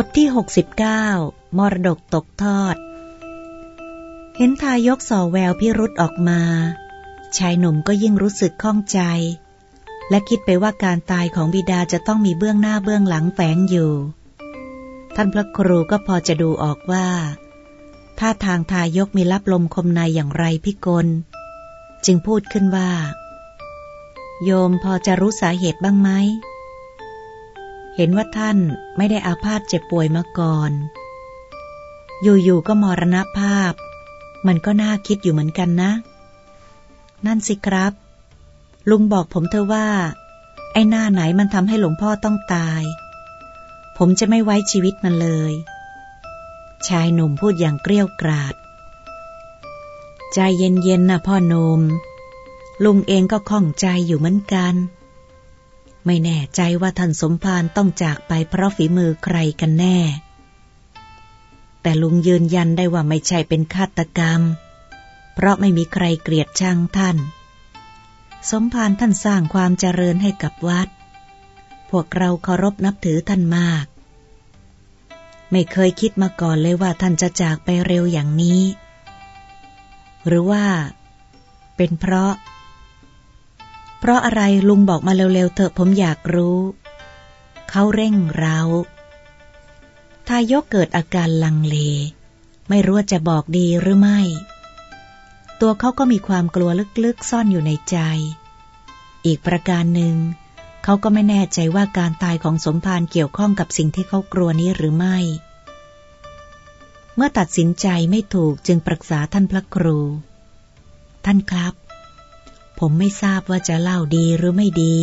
บทที่ 69 มรดกตกทอด เห็นทายกส่อแววพิรุษออกมา ชายหนุ่มก็ยิ่งรู้สึกข้องใจ และคิดไปว่าการตายของบิดาจะต้องมีเบื้องหน้าเบื้องหลังแฝงอยู่ ท่านพระครูก็พอจะดูออกว่าถ้าทางทายกมีรับลมคมในอย่างไรพิกล จึงพูดขึ้นว่า โยมพอจะรู้สาเหตุบ้างไหม เห็นว่าท่านไม่ได้อาพาธเจ็บป่วยมาก่อน อยู่ๆก็มรณภาพ มันก็น่าคิดอยู่เหมือนกันนะ นั่นสิครับ ลุงบอกผมเธอว่า ไอ้หน้าไหนมันทำให้หลวงพ่อต้องตาย ผมจะไม่ไว้ชีวิตมันเลย ชายหนุ่มพูดอย่างเกลี้ยกราด ใจเย็นๆนะพ่อหนุ่มลุงเองก็ข้องใจอยู่เหมือนกัน ไม่แน่ใจว่าท่านสมภารต้องจากไปเพราะฝีมือใครกันแน่ แต่ลุงยืนยันได้ว่าไม่ใช่เป็นฆาตกรรม เพราะไม่มีใครเกลียดชังท่าน สมภารท่านสร้างความเจริญให้กับวัด พวกเราเคารพนับถือท่านมาก ไม่เคยคิดมาก่อนเลยว่าท่านจะจากไปเร็วอย่างนี้ หรือว่า เป็นเพราะ เพราะอะไรลุงบอกมาเร็วๆเถอะผมอยากรู้ เขาเร่งเราทายกเกิดอาการลังเล ไม่รู้จะบอกดีหรือไม่ ตัวเขาก็มีความกลัวลึกๆซ่อนอยู่ในใจ อีกประการหนึ่ง เขาก็ไม่แน่ใจว่าการตายของสมภารเกี่ยวข้องกับสิ่งที่เขากลัวนี้หรือไม่ เมื่อตัดสินใจไม่ถูกจึงปรึกษาท่านพระครู ท่านครับ ผมไม่ทราบว่าจะเล่าดีหรือไม่ดี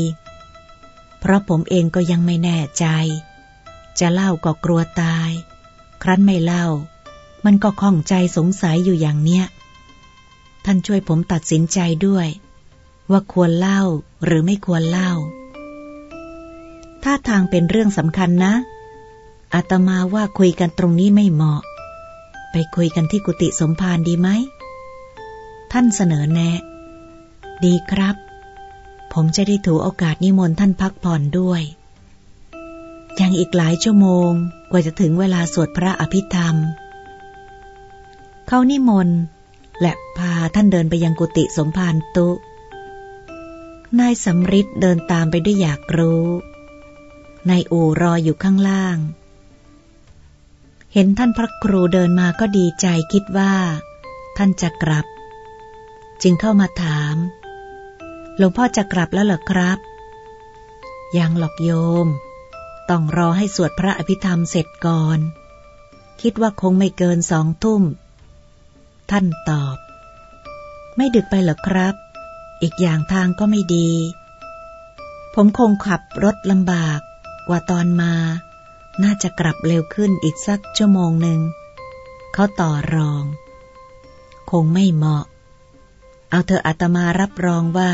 เพราะผมเองก็ยังไม่แน่ใจ จะเล่าก็กลัวตาย ครั้นไม่เล่า มันก็ข้องใจสงสัยอยู่อย่างเนี้ย ท่านช่วยผมตัดสินใจด้วย ว่าควรเล่าหรือไม่ควรเล่าถ้าทางเป็นเรื่องสำคัญนะ อาตมาว่าคุยกันตรงนี้ไม่เหมาะ ไปคุยกันที่กุฏิสมภารดีไหม ท่านเสนอแนะ ดีครับ ผมจะได้ถือโอกาสนิมนต์ท่านพักผ่อนด้วย ยังอีกหลายชั่วโมงกว่าจะถึงเวลาสวดพระอภิธรรม เขานิมนต์และพาท่านเดินไปยังกุฏิสมภารตุ นายสำริดเดินตามไปด้วยอยากรู้ นายอู่รออยู่ข้างล่าง เห็นท่านพระครูเดินมาก็ดีใจคิดว่า ท่านจะกลับ จึงเข้ามาถาม หลวงพ่อจะกลับแล้วเหรอครับ ยังหลอกโยม ต้องรอให้สวดพระอภิธรรมเสร็จก่อน คิดว่าคงไม่เกินสองทุ่ม ท่านตอบ ไม่ดึกไปเหรอครับ อีกอย่างทางก็ไม่ดี ผมคงขับรถลำบากกว่าตอนมา น่าจะกลับเร็วขึ้นอีกสักชั่วโมงหนึ่ง เขาต่อรอง คงไม่เหมาะ เอาเธออาตมารับรองว่า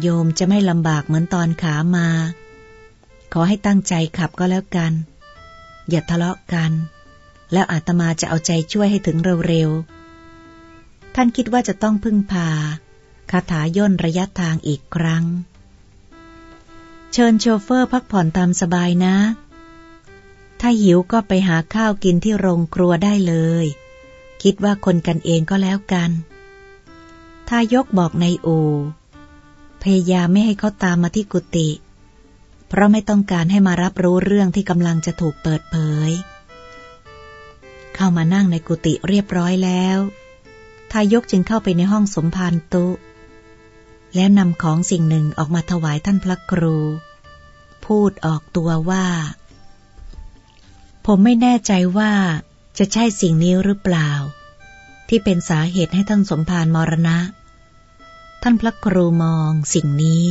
โยมจะไม่ลำบากเหมือนตอนขามา ขอให้ตั้งใจขับก็แล้วกัน อย่าทะเลาะกัน แล้วอาตมาจะเอาใจช่วยให้ถึงเร็วๆ ท่านคิดว่าจะต้องพึ่งพาคาถาย่นระยะทางอีกครั้ง เชิญโชเฟอร์พักผ่อนตามสบายนะ ถ้าหิวก็ไปหาข้าวกินที่โรงครัวได้เลย คิดว่าคนกันเองก็แล้วกันถ้ายกบอกในอู พยายามไม่ให้เขาตามมาที่กุฏิเพราะไม่ต้องการให้มารับรู้เรื่องที่กำลังจะถูกเปิดเผย เข้ามานั่งในกุฏิเรียบร้อยแล้วทายกจึงเข้าไปในห้องสมภารตุ แล้วนำของสิ่งหนึ่งออกมาถวายท่านพระครู พูดออกตัวว่า ผมไม่แน่ใจว่าจะใช่สิ่งนี้หรือเปล่า ที่เป็นสาเหตุให้ท่านสมภารมรณะ ท่านพระครูมองสิ่งนี้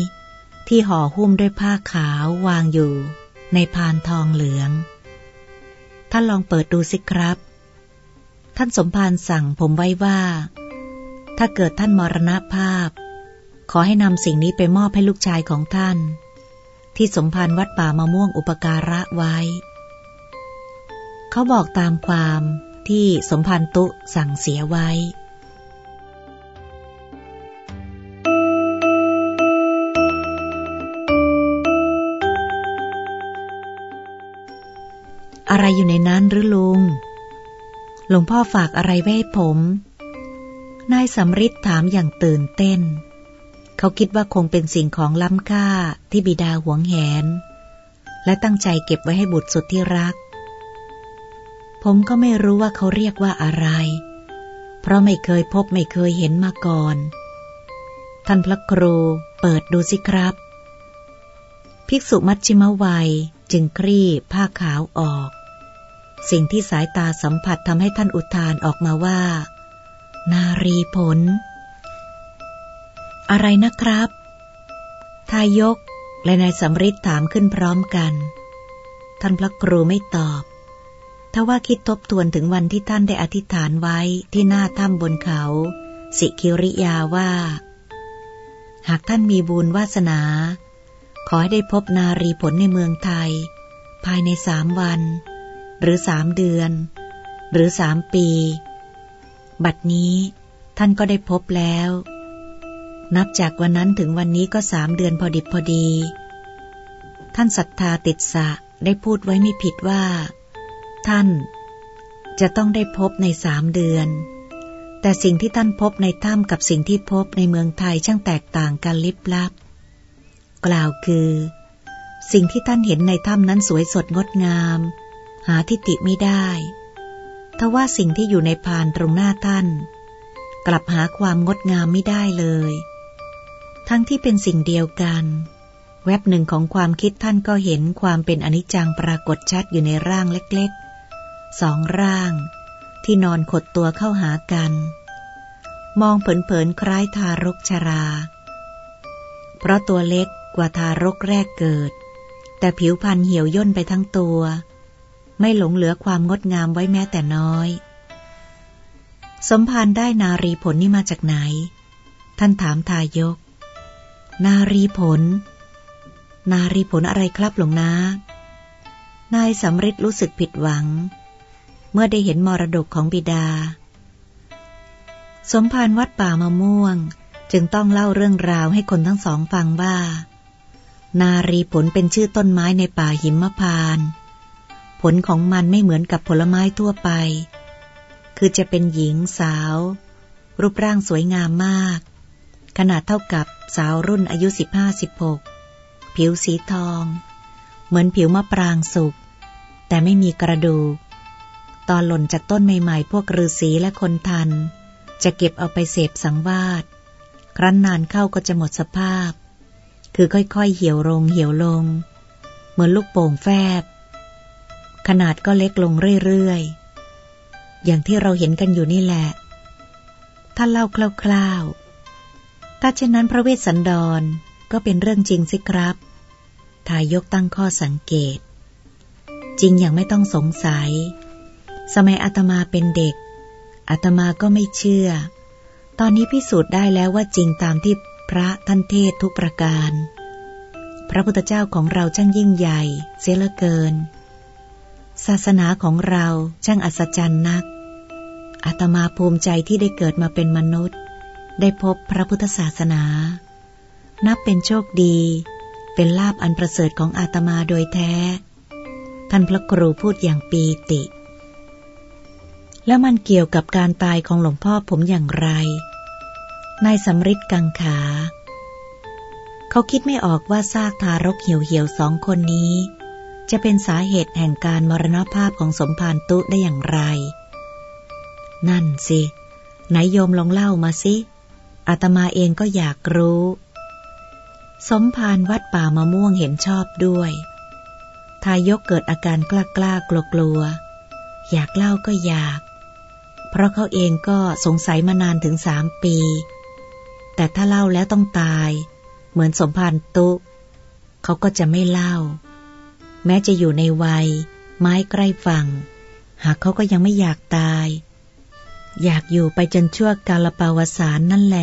ที่ห่อหุ้มด้วยผ้าขาววางอยู่ ในพานทองเหลือง ท่านลองเปิดดูสิครับ ท่านสมภารสั่งผมไว้ว่า ถ้าเกิดท่านมรณภาพ ขอให้นำสิ่งนี้ไปมอบให้ลูกชายของท่าน ที่สมภารวัดป่ามะม่วงอุปการะไว้ เขาบอกตามความที่สมภารตุสั่งเสียไว้ อะไรอยู่ในนั้นหรือลุง หลวงพ่อฝากอะไรไว้ให้ผม นายสำริดถามอย่างตื่นเต้น เขาคิดว่าคงเป็นสิ่งของล้ำค่าที่บิดาหวงแหน และตั้งใจเก็บไว้ให้บุตรสุดที่รัก ผมก็ไม่รู้ว่าเขาเรียกว่าอะไร เพราะไม่เคยพบไม่เคยเห็นมาก่อน ท่านพระครูเปิดดูสิครับภิกษุมัชชิมวัยจึงคลี่ผ้าขาวออก สิ่งที่สายตาสัมผัสทำให้ท่านอุทานออกมาว่า นารีผล อะไรนะครับทายกและนายสำริดถามขึ้นพร้อมกัน ท่านพระครูไม่ตอบทว่าคิดทบทวนถึงวันที่ท่านได้อธิษฐานไว้ที่หน้าถ้ำบนเขา สิคิริยาว่า หากท่านมีบุญวาสนา ขอให้ได้พบนารีผลในเมืองไทย ภายในสามวัน หรือสามเดือน หรือสามปี บัดนี้ท่านก็ได้พบแล้ว นับจากวันนั้นถึงวันนี้ก็สามเดือนพอดิบพอดี ท่านศรัทธาติดสะได้พูดไว้ไม่ผิดว่า ท่านจะต้องได้พบในสามเดือน แต่สิ่งที่ท่านพบในถ้ำกับสิ่งที่พบในเมืองไทยช่างแตกต่างกันลิบลับ กล่าวคือ สิ่งที่ท่านเห็นในถ้ำนั้นสวยสดงดงาม หาทิฏฐิไม่ได้ทว่าสิ่งที่อยู่ในพานตรงหน้าท่าน กลับหาความงดงามไม่ได้เลย ทั้งที่เป็นสิ่งเดียวกัน แวบหนึ่งของความคิดท่านก็เห็นความเป็นอนิจจังปรากฏชัดอยู่ในร่างเล็กๆ สองร่าง ที่นอนขดตัวเข้าหากัน มองเผินๆคล้ายทารกชรา เพราะตัวเล็กกว่าทารกแรกเกิด แต่ผิวพรรณเหี่ยวย่นไปทั้งตัว ไม่หลงเหลือความงดงามไว้แม้แต่น้อย สมภารได้นารีผลนี่มาจากไหน ท่านถามทายก นารีผล นารีผลอะไรครับหลวงนานายสำริดรู้สึกผิดหวัง เมื่อได้เห็นมรดกของบิดา สมภารวัดป่ามะม่วงจึงต้องเล่าเรื่องราวให้คนทั้งสองฟังว่า นารีผลเป็นชื่อต้นไม้ในป่าหิมพาน ผลของมันไม่เหมือนกับผลไม้ทั่วไป คือจะเป็นหญิงสาว รูปร่างสวยงามมาก ขนาดเท่ากับสาวรุ่นอายุสิบห้าสิบหกผิวสีทอง เหมือนผิวมะปรางสุก แต่ไม่มีกระดูก ตอนหล่นจากต้นใหม่ๆ พวกฤาษีและคนทัน จะเก็บเอาไปเสพสังวาสครั้นนานเข้าก็จะหมดสภาพ คือค่อยๆ เหี่ยวลงเหี่ยวลง เหมือนลูกโป่งแฟบ ขนาดก็เล็กลงเรื่อยๆ อย่างที่เราเห็นกันอยู่นี่แหละ ถ้าเล่าคร่าวๆ ถ้าเช่นนั้นพระเวสสันดรก็เป็นเรื่องจริงสิครับ ทายกตั้งข้อสังเกต จริงอย่างไม่ต้องสงสัย สมัยอาตมาเป็นเด็ก อาตมาก็ไม่เชื่อ ตอนนี้พิสูจน์ได้แล้วว่าจริงตามที่พระท่านเทศทุกประการ พระพุทธเจ้าของเราช่างยิ่งใหญ่ เสียเหลือเกิน ศาสนาของเราช่างอัศจรรย์นัก อาตมาภูมิใจที่ได้เกิดมาเป็นมนุษย์ ได้พบพระพุทธศาสนา นับเป็นโชคดี เป็นลาบอันประเสริฐของอาตมาโดยแท้ ท่านพระครูพูดอย่างปีติ แล้วมันเกี่ยวกับการตายของหลวงพ่อผมอย่างไร นายสำริดกังขา เขาคิดไม่ออกว่าซากทารกเหี่ยวๆสองคนนี้ จะเป็นสาเหตุแห่งการมรณภาพของสมภารตุได้อย่างไร นั่นสิ ไหนโยมลองเล่ามาสิอาตมาเองก็อยากรู้ สมภารวัดป่ามะม่วงเห็นชอบด้วย ทายกเกิดอาการกล้ากล้ากลัวกลัว อยากเล่าก็อยาก เพราะเขาเองก็สงสัยมานานถึงสามปี แต่ถ้าเล่าแล้วต้องตาย เหมือนสมภารตุ เขาก็จะไม่เล่า แม้จะอยู่ในวัย ไม้ใกล้ฝั่ง หากเขาก็ยังไม่อยากตาย อยากอยู่ไปจนชั่วกาลปาวสารนั่นแล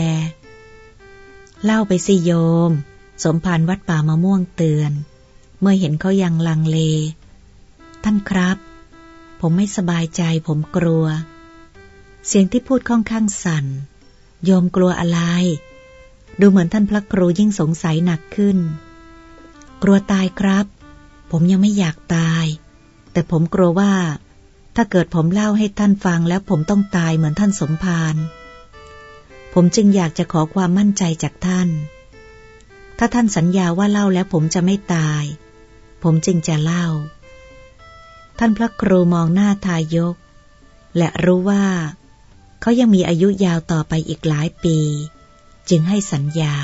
เล่าไปสิโยม สมภารวัดป่ามะม่วงเตือน เมื่อเห็นเขายังลังเล ท่านครับ ผมไม่สบายใจผมกลัว เสียงที่พูดค่อนข้างสั่น โยมกลัวอะไร ดูเหมือนท่านพระครูยิ่งสงสัยหนักขึ้น กลัวตายครับ ผมยังไม่อยากตาย แต่ผมกลัวว่า ถ้าเกิดผมเล่าให้ท่านฟังแล้วผมต้องตายเหมือนท่านสมภาร ผมจึงอยากจะขอความมั่นใจจากท่าน ถ้าท่านสัญญาว่าเล่าแล้วผมจะไม่ตาย ผมจึงจะเล่า ท่านพระครูมองหน้าทายก และรู้ว่าเขายังมีอายุยาวต่อไปอีกหลายปี จึงให้สัญญา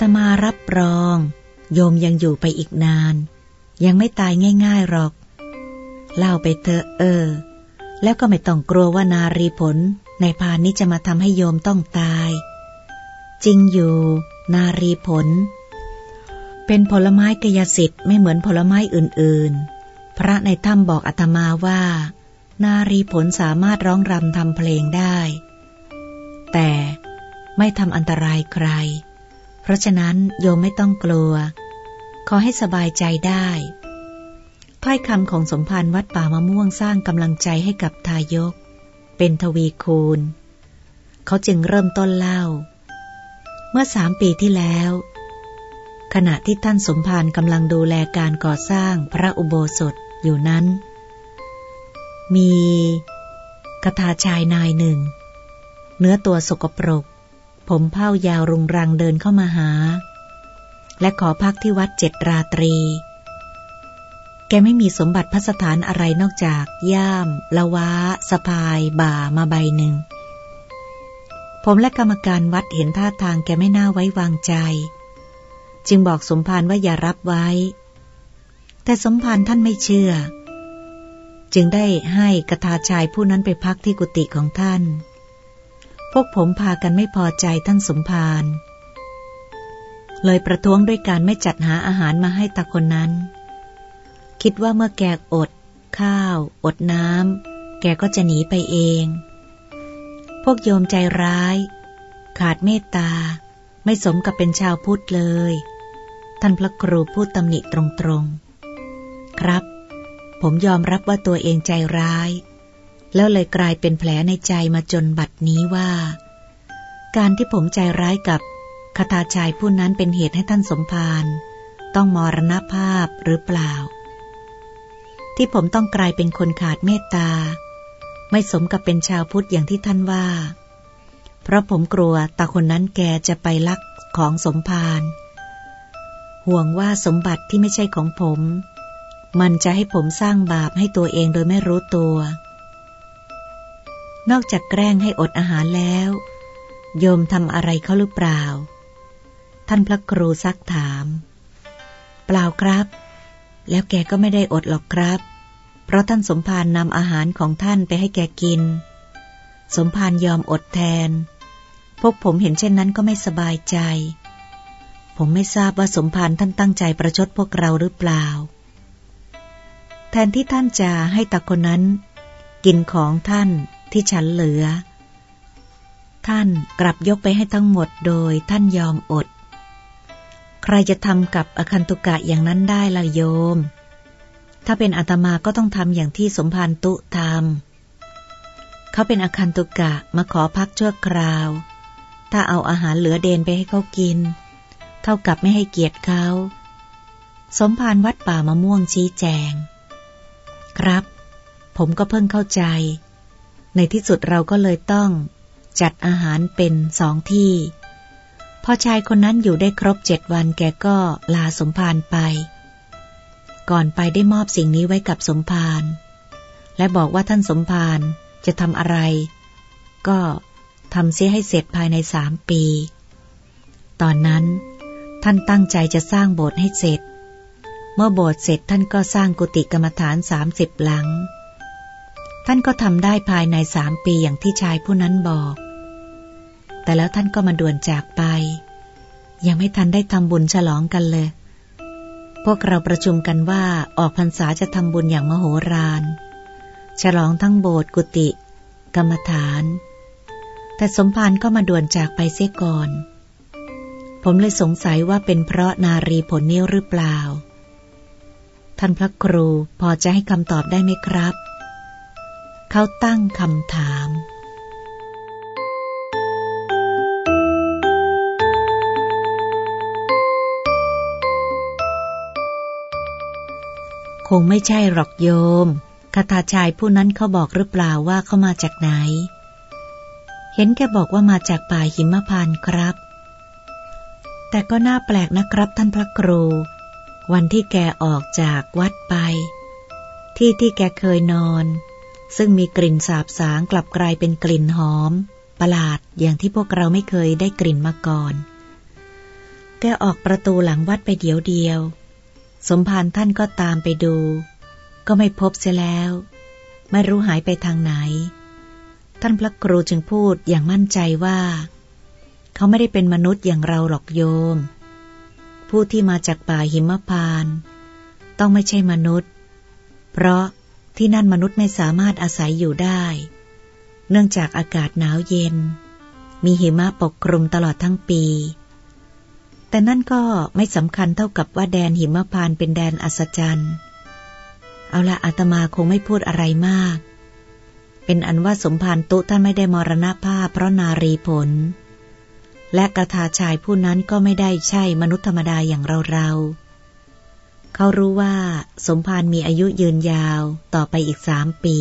ตมารับรอง โยมยังอยู่ไปอีกนาน ยังไม่ตายง่ายๆหรอก เล่าไปเถอะเออ แล้วก็ไม่ต้องกลัวว่านารีผลในพานนี้จะมาทำให้โยมต้องตาย จริงอยู่ นารีผล เป็นผลไม้กยสิทธิ์ไม่เหมือนผลไม้อื่นๆ พระในถ้ำบอกอาตมาว่า นารีผลสามารถร้องรำทำเพลงได้ แต่ไม่ทำอันตรายใคร ราะฉะนั้นโยมไม่ต้องกลัว ขอให้สบายใจได้ถ้อยคำของสมภารวัดป่ามะม่วงสร้างกำลังใจให้กับทายก เป็นทวีคูณ เขาจึงเริ่มต้นเล่า เมื่อสามปีที่แล้ว ขณะที่ท่านสมภารกำลังดูแลการก่อสร้างพระอุโบสถอยู่นั้น มีคาถาชายนายหนึ่ง เนื้อตัวสกปรก ผมเผ้ายาวรุงรังเดินเข้ามาหา และขอพักที่วัดเจ็ดราตรี แกไม่มีสมบัติพัสถานอะไรนอกจาก ย่าม ละวะสะพาย บ่ามาใบหนึ่ง ผมและกรรมการวัดเห็นท่าทางแกไม่น่าไว้วางใจ จึงบอกสมภารว่าอย่ารับไว้ แต่สมภารท่านไม่เชื่อ จึงได้ให้กระทาชายผู้นั้นไปพักที่กุฏิของท่าน พวกผมพากันไม่พอใจท่านสมภารเลยประท้วงด้วยการไม่จัดหาอาหารมาให้ตาคนนั้น คิดว่าเมื่อแกอด ข้าว อดน้ำแกก็จะหนีไปเอง พวกโยมใจร้าย ขาดเมตตา ไม่สมกับเป็นชาวพุทธเลย ท่านพระครูพูดตำหนิตรงๆ ครับ ผมยอมรับว่าตัวเองใจร้าย แล้วเลยกลายเป็นแผลในใจมาจนบัดนี้ว่า การที่ผมใจร้ายกับคาถาชายผู้นั้นเป็นเหตุให้ท่านสมภารต้องมรณภาพหรือเปล่า ที่ผมต้องกลายเป็นคนขาดเมตตา ไม่สมกับเป็นชาวพุทธอย่างที่ท่านว่า เพราะผมกลัวตาคนนั้นแกจะไปลักของสมภารห่วงว่าสมบัติที่ไม่ใช่ของผม มันจะให้ผมสร้างบาปให้ตัวเองโดยไม่รู้ตัว นอกจากแกล้งให้อดอาหารแล้ว โยมทำอะไรเขาหรือเปล่า ท่านพระครูซักถาม เปล่าครับ แล้วแกก็ไม่ได้อดหรอกครับ เพราะท่านสมภารนำอาหารของท่านไปให้แกกิน สมภารยอมอดแทน พวกผมเห็นเช่นนั้นก็ไม่สบายใจ ผมไม่ทราบว่าสมภารท่านตั้งใจประชดพวกเราหรือเปล่า แทนที่ท่านจะให้ตาคนนั้น กินของท่าน ที่ฉันเหลือ ท่านกลับยกไปให้ทั้งหมดโดยท่านยอมอด ใครจะทำกับอคันตุกะอย่างนั้นได้ล่ะโยม ถ้าเป็นอาตมาก็ต้องทำอย่างที่สมภารตุทำเขาเป็นอคันตุกะมาขอพักชั่วคราว ถ้าเอาอาหารเหลือเดนไปให้เขากิน เท่ากับไม่ให้เกียรติเขา สมภารวัดป่ามะม่วงชี้แจง ครับผมก็เพิ่งเข้าใจ ในที่สุดเราก็เลยต้องจัดอาหารเป็นสองที่ พอชายคนนั้นอยู่ได้ครบเจ็ดวันแกก็ลาสมภารไป ก่อนไปได้มอบสิ่งนี้ไว้กับสมภารและบอกว่าท่านสมภารจะทำอะไร ก็ทำเสียให้เสร็จภายในสามปี ตอนนั้น ท่านตั้งใจจะสร้างโบสถ์ให้เสร็จ เมื่อโบสถ์เสร็จท่านก็สร้างกุฏิกรรมฐานสามสิบหลัง ท่านก็ทำได้ภายในสามปีอย่างที่ชายผู้นั้นบอก แต่แล้วท่านก็มาด่วนจากไป ยังไม่ทันได้ทำบุญฉลองกันเลย พวกเราประชุมกันว่าออกพรรษาจะทำบุญอย่างมโหฬารฉลองทั้งโบสถ์กุฏิ กรรมฐาน แต่สมภารก็มาด่วนจากไปเสียก่อน ผมเลยสงสัยว่าเป็นเพราะนารีผลนิ้วหรือเปล่า ท่านพระครูพอจะให้คำตอบได้ไหมครับ เขาตั้งคำถาม คงไม่ใช่หรอกโยมคาถาชายผู้นั้นเขาบอกหรือเปล่าว่าเขามาจากไหน เห็นแกบอกว่ามาจากป่าหิมพานครับ แต่ก็น่าแปลกนะครับท่านพระครู วันที่แกออกจากวัดไป ที่ที่แกเคยนอน ซึ่งมีกลิ่นสาบสางกลับกลายเป็นกลิ่นหอม ประหลาดอย่างที่พวกเราไม่เคยได้กลิ่นมาก่อน แกออกประตูหลังวัดไปเดียวเดียว สมภารท่านก็ตามไปดู ก็ไม่พบเสียแล้ว ไม่รู้หายไปทางไหน ท่านพระครูจึงพูดอย่างมั่นใจว่า เขาไม่ได้เป็นมนุษย์อย่างเราหรอกโยม ผู้ที่มาจากป่าหิมพาน ต้องไม่ใช่มนุษย์ เพราะ ที่นั่นมนุษย์ไม่สามารถอาศัยอยู่ได้ เนื่องจากอากาศหนาวเย็น มีหิมะปกคลุมตลอดทั้งปี แต่นั่นก็ไม่สำคัญเท่ากับว่าแดนหิมะพานเป็นแดนอัศจรรย์ เอาละอาตมาคงไม่พูดอะไรมาก เป็นอันว่าสมภารตุท่านไม่ได้มรณภาพเพราะนารีผล และกระทาชายผู้นั้นก็ไม่ได้ใช่มนุษย์ธรรมดาอย่างเราเรา เขารู้ว่าสมภารมีอายุยืนยาวต่อไปอีกสามปี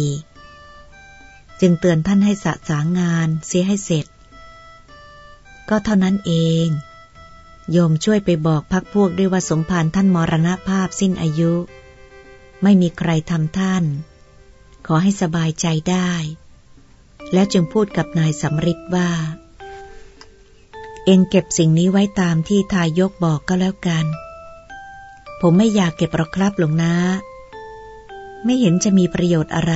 จึงเตือนท่านให้สะสางงานเสียให้เสร็จ ก็เท่านั้นเอง โยมช่วยไปบอกพักพวกด้วยว่าสมภารท่านมรณภาพสิ้นอายุ ไม่มีใครทำท่าน ขอให้สบายใจได้ แล้วจึงพูดกับนายสำริดว่า เองเก็บสิ่งนี้ไว้ตามที่ทายกบอกก็แล้วกัน ผมไม่อยากเก็บหรอกครับหลวงนะไม่เห็นจะมีประโยชน์อะไร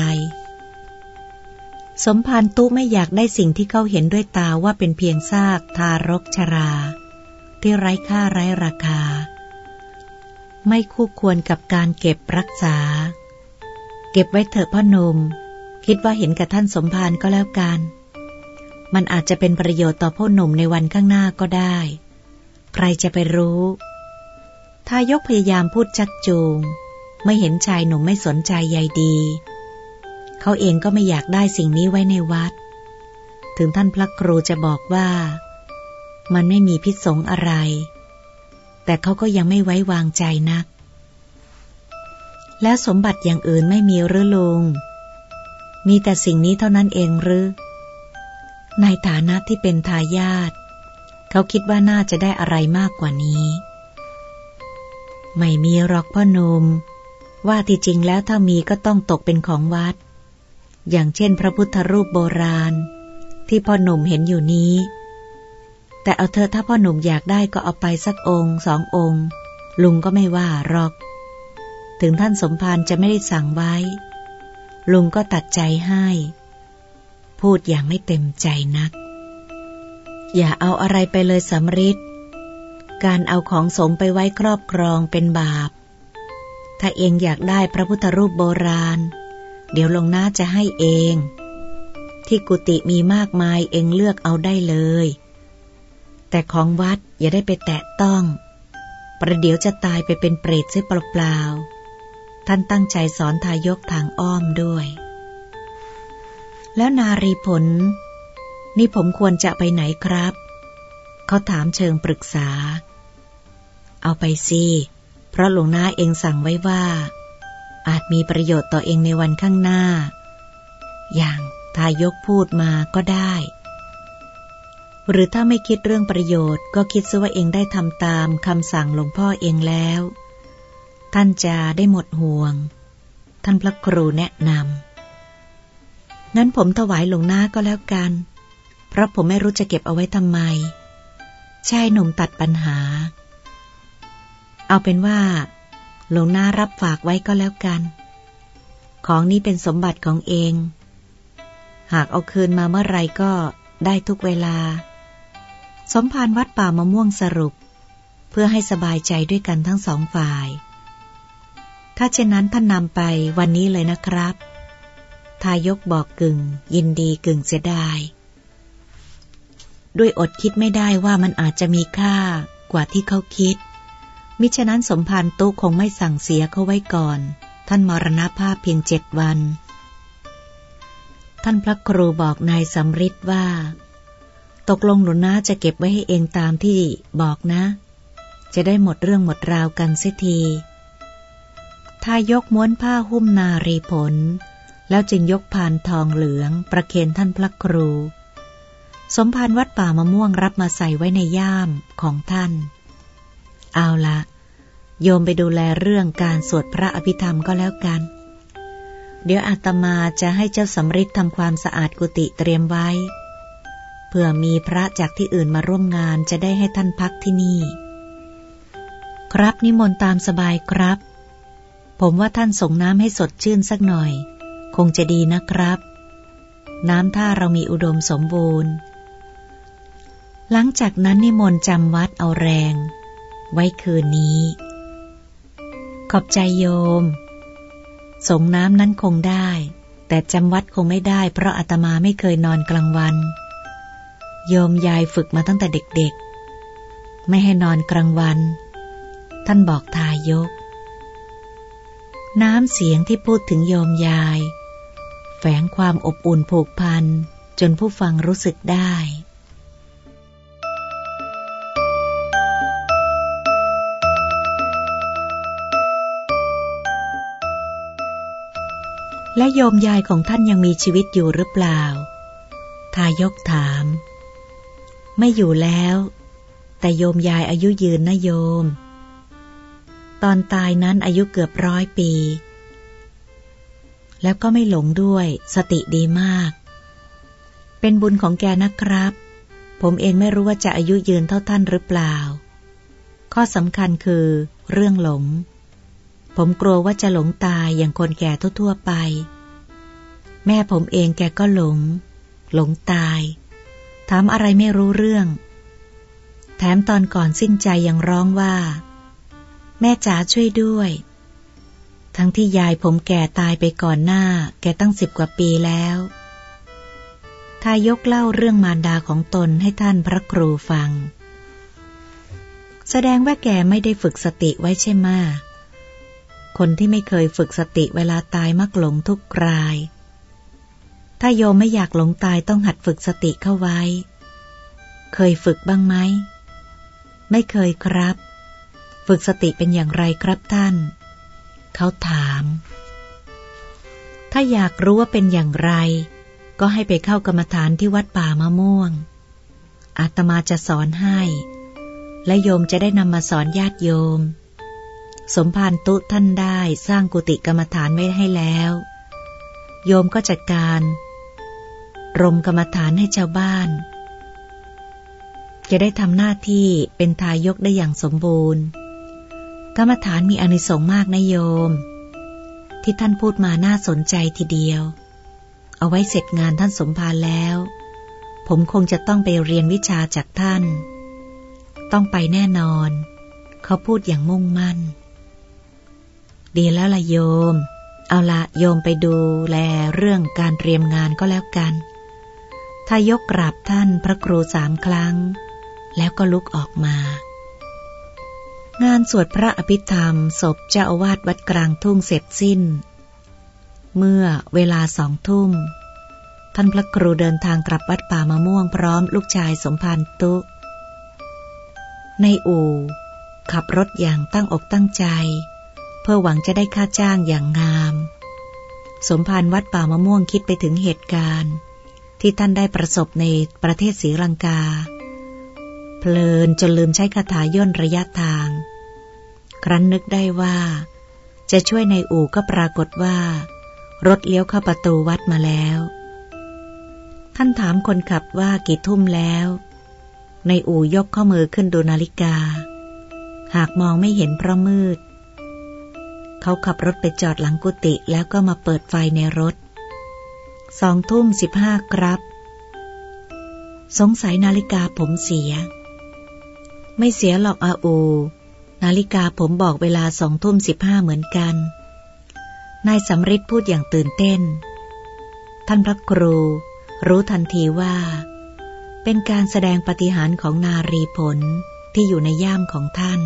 สมภารตุไม่อยากได้สิ่งที่เขาเห็นด้วยตาว่าเป็นเพียงซากทารกชรา ที่ไร้ค่าไร้ราคา ไม่คู่ควรกับการเก็บรักษา เก็บไว้เถอะพ่อหนุ่มคิดว่าเห็นกับท่านสมภารก็แล้วกัน มันอาจจะเป็นประโยชน์ต่อพ่อหนุ่มในวันข้างหน้าก็ได้ ใครจะไปรู้ ทายกพยายามพูดชักจูง ไม่เห็นชายหนุ่มไม่สนใจใยดี เขาเองก็ไม่อยากได้สิ่งนี้ไว้ในวัด ถึงท่านพระครูจะบอกว่า มันไม่มีพิษสงอะไร แต่เขาก็ยังไม่ไว้วางใจนัก แล้วสมบัติอย่างอื่นไม่มีหรือลุง มีแต่สิ่งนี้เท่านั้นเองหรือในฐานะที่เป็นทายาทเขาคิดว่าน่าจะได้อะไรมากกว่านี้ ไม่มีหรอกพ่อนุม ว่าที่จริงแล้วถ้ามีก็ต้องตกเป็นของวัด อย่างเช่นพระพุทธรูปโบราณ ที่พ่อหนุ่มเห็นอยู่นี้ แต่เอาเธอถ้าพ่อหนุ่มอยากได้ก็เอาไปสักองค์สององค์ ลุงก็ไม่ว่าหรอก ถึงท่านสมภารจะไม่ได้สั่งไว้ ลุงก็ตัดใจให้ พูดอย่างไม่เต็มใจนัก อย่าเอาอะไรไปเลยสำริด การเอาของสมไปไว้ครอบครองเป็นบาป ถ้าเองอยากได้พระพุทธรูปโบราณ เดี๋ยวลงหน้าจะให้เอง ที่กุฏิมีมากมายเองเลือกเอาได้เลย แต่ของวัดอย่าได้ไปแตะต้อง ประเดี๋ยวจะตายไปเป็นเปรตเสียเปล่าๆ ท่านตั้งใจสอนทายกทางอ้อมด้วย แล้วนารีผล นี่ผมควรจะไปไหนครับเขาถามเชิงปรึกษา เอาไปสิเพราะหลวงนาเองสั่งไว้ว่า อาจมีประโยชน์ต่อเองในวันข้างหน้า อย่างทายกพูดมาก็ได้ หรือถ้าไม่คิดเรื่องประโยชน์ ก็คิดซะว่าเองได้ทำตามคำสั่งหลวงพ่อเองแล้ว ท่านจะได้หมดห่วง ท่านพระครูแนะนำงั้นผมถวายหลวงหน้าก็แล้วกัน เพราะผมไม่รู้จะเก็บเอาไว้ทำไมชายหนุ่มตัดปัญหา เอาเป็นว่า หลวงหน้ารับฝากไว้ก็แล้วกัน ของนี้เป็นสมบัติของเอง หากเอาคืนมาเมื่อไรก็ได้ทุกเวลา สมภารวัดป่ามะม่วงสรุป เพื่อให้สบายใจด้วยกันทั้งสองฝ่าย ถ้าเช่นนั้นท่านนำไปวันนี้เลยนะครับ ทายกบอกกึ่ง ยินดีกึ่งเสียดายด้วยอดคิดไม่ได้ว่ามันอาจจะมีค่ากว่าที่เขาคิด มิฉะนั้นสมภารตุคงไม่สั่งเสียเขาไว้ก่อน ท่านมรณภาพเพียงเจ็ดวัน ท่านพระครูบอกนายสำริดว่า ตกลงหนูนะจะเก็บไว้ให้เองตามที่บอกนะ จะได้หมดเรื่องหมดราวกันเสียทีทายกม้วนผ้าหุ้มนารีผล แล้วจึงยกพานทองเหลืองประเคนท่านพระครู สมภารวัดป่ามะม่วงรับมาใส่ไว้ในย่ามของท่าน เอาละ โยมไปดูแลเรื่องการสวดพระอภิธรรมก็แล้วกัน เดี๋ยวอาตมาจะให้เจ้าสำริดทำความสะอาดกุฏิเตรียมไว้ เพื่อมีพระจากที่อื่นมาร่วมงานจะได้ให้ท่านพักที่นี่ ครับนิมนต์ตามสบายครับ ผมว่าท่านส่งน้ำให้สดชื่นสักหน่อย คงจะดีนะครับ น้ำท่าเรามีอุดมสมบูรณ์ หลังจากนั้นนิมนต์จำวัดเอาแรง ไว้คืนนี้ ขอบใจโยม สงน้ำนั้นคงได้ แต่จำวัดคงไม่ได้เพราะอาตมาไม่เคยนอนกลางวัน โยมยายฝึกมาตั้งแต่เด็กๆ ไม่ให้นอนกลางวัน ท่านบอกทายก น้ำเสียงที่พูดถึงโยมยาย แฝงความอบอุ่นผูกพันจนผู้ฟังรู้สึกได้ และโยมยายของท่านยังมีชีวิตอยู่หรือเปล่า ทายกถาม ไม่อยู่แล้ว แต่โยมยายอายุยืนนะโยม ตอนตายนั้นอายุเกือบร้อยปี แล้วก็ไม่หลงด้วยสติดีมาก เป็นบุญของแกนะครับ ผมเองไม่รู้ว่าจะอายุยืนเท่าท่านหรือเปล่า ข้อสำคัญคือ เรื่องหลง ผมกลัวว่าจะหลงตายอย่างคนแก่ทั่วๆไป แม่ผมเองแกก็หลง หลงตาย ถามอะไรไม่รู้เรื่อง แถมตอนก่อนสิ้นใจยังร้องว่า แม่จ๋าช่วยด้วย ทั้งที่ยายผมแก่ตายไปก่อนหน้า แกตั้งสิบกว่าปีแล้วทายกเล่าเรื่องมารดาของตนให้ท่านพระครูฟัง แสดงว่าแกไม่ได้ฝึกสติไว้ใช่ไหม คนที่ไม่เคยฝึกสติเวลาตายมักหลงทุกราย ถ้าโยมไม่อยากหลงตายต้องหัดฝึกสติเข้าไว้ เคยฝึกบ้างไหม ไม่เคยครับ ฝึกสติเป็นอย่างไรครับท่าน เขาถาม ถ้าอยากรู้ว่าเป็นอย่างไร ก็ให้ไปเข้ากรรมฐานที่วัดป่ามะม่วง อาตมาจะสอนให้ และโยมจะได้นำมาสอนญาติโยม สมภารตุท่านได้สร้างกุฏิกรรมฐานไว้ให้แล้ว โยมก็จัดการ รมกรรมฐานให้ชาวบ้าน จะได้ทำหน้าที่เป็นทายกได้อย่างสมบูรณ์ กรรมฐานมีอนิสงส์มากนะโยม ที่ท่านพูดมาน่าสนใจทีเดียว เอาไว้เสร็จงานท่านสมภารแล้ว ผมคงจะต้องไปเรียนวิชาจากท่าน ต้องไปแน่นอนเขาพูดอย่างมุ่งมั่น ดีแล้วละโยม เอาละโยมไปดูแลเรื่องการเตรียมงานก็แล้วกันทายกกราบท่านพระครูสามครั้ง แล้วก็ลุกออกมา งานสวดพระอภิธรรม ศพเจ้าอาวาสวัดกลางทุ่งเสร็จสิ้น เมื่อเวลาสองทุ่ม ท่านพระครูเดินทางกลับวัดป่ามะม่วงพร้อมลูกชายสมภารตุ ในอู่ขับรถอย่างตั้งอกตั้งใจ เพื่อหวังจะได้ค่าจ้างอย่างงาม สมภารวัดป่ามะม่วงคิดไปถึงเหตุการณ์ ที่ท่านได้ประสบในประเทศศรีลังกา เพลินจนลืมใช้คาถาย่นระยะทาง ครั้นนึกได้ว่า จะช่วยในอู่ก็ปรากฏว่า รถเลี้ยวเข้าประตูวัดมาแล้ว ท่านถามคนขับว่ากี่ทุ่มแล้ว ในอู่ยกข้อมือขึ้นดูนาฬิกา หากมองไม่เห็นเพราะมืด เขาขับรถไปจอดหลังกุฏิแล้วก็มาเปิดไฟในรถ สองทุ่มสิบห้าครับ สงสัยนาฬิกาผมเสีย ไม่เสียหรอกอาอู นาฬิกาผมบอกเวลาสองทุ่มสิบห้าเหมือนกัน นายสำริดพูดอย่างตื่นเต้น ท่านพระครู รู้ทันทีว่า เป็นการแสดงปฏิหารของนารีผลที่อยู่ในย่ามของท่าน